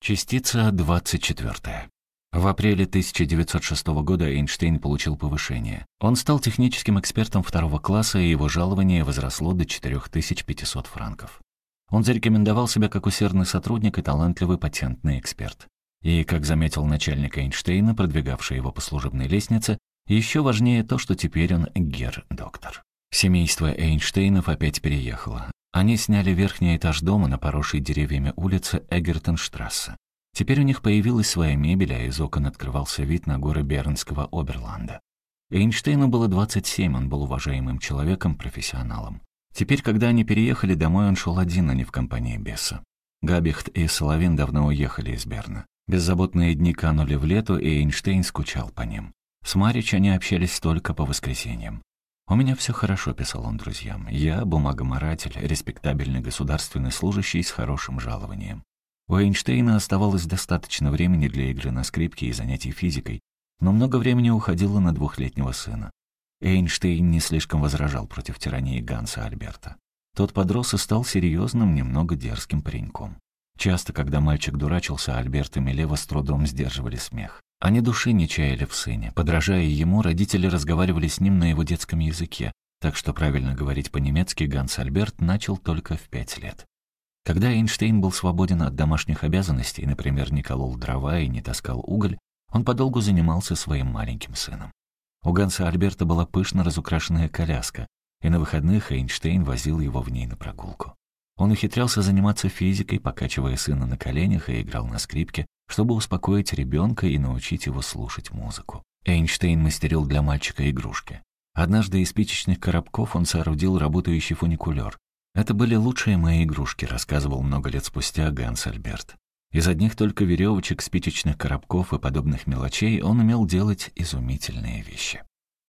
Частица 24. В апреле 1906 года Эйнштейн получил повышение. Он стал техническим экспертом второго класса, и его жалование возросло до 4500 франков. Он зарекомендовал себя как усердный сотрудник и талантливый патентный эксперт. И, как заметил начальник Эйнштейна, продвигавший его по служебной лестнице, еще важнее то, что теперь он гер-доктор. Семейство Эйнштейнов опять переехало. Они сняли верхний этаж дома на поросшей деревьями улице Эгертенштрассе. Теперь у них появилась своя мебель, а из окон открывался вид на горы Бернского Оберланда. Эйнштейну было 27, он был уважаемым человеком, профессионалом. Теперь, когда они переехали домой, он шел один, а не в компании Бесса. Габихт и Соловин давно уехали из Берна. Беззаботные дни канули в лету, и Эйнштейн скучал по ним. С Марич они общались только по воскресеньям. «У меня все хорошо», — писал он друзьям. «Я бумагоморатель, респектабельный государственный служащий с хорошим жалованием». У Эйнштейна оставалось достаточно времени для игры на скрипке и занятий физикой, но много времени уходило на двухлетнего сына. Эйнштейн не слишком возражал против тирании Ганса Альберта. Тот подрос и стал серьезным, немного дерзким пареньком. Часто, когда мальчик дурачился, Альберт и Милева с трудом сдерживали смех. Они души не чаяли в сыне. Подражая ему, родители разговаривали с ним на его детском языке, так что правильно говорить по-немецки Ганс Альберт начал только в пять лет. Когда Эйнштейн был свободен от домашних обязанностей, например, не колол дрова и не таскал уголь, он подолгу занимался своим маленьким сыном. У Ганса Альберта была пышно разукрашенная коляска, и на выходных Эйнштейн возил его в ней на прогулку. Он ухитрялся заниматься физикой, покачивая сына на коленях и играл на скрипке, чтобы успокоить ребенка и научить его слушать музыку. Эйнштейн мастерил для мальчика игрушки. Однажды из спичечных коробков он соорудил работающий фуникулер. «Это были лучшие мои игрушки», — рассказывал много лет спустя Ганс Альберт. Из одних только веревочек, спичечных коробков и подобных мелочей он умел делать изумительные вещи.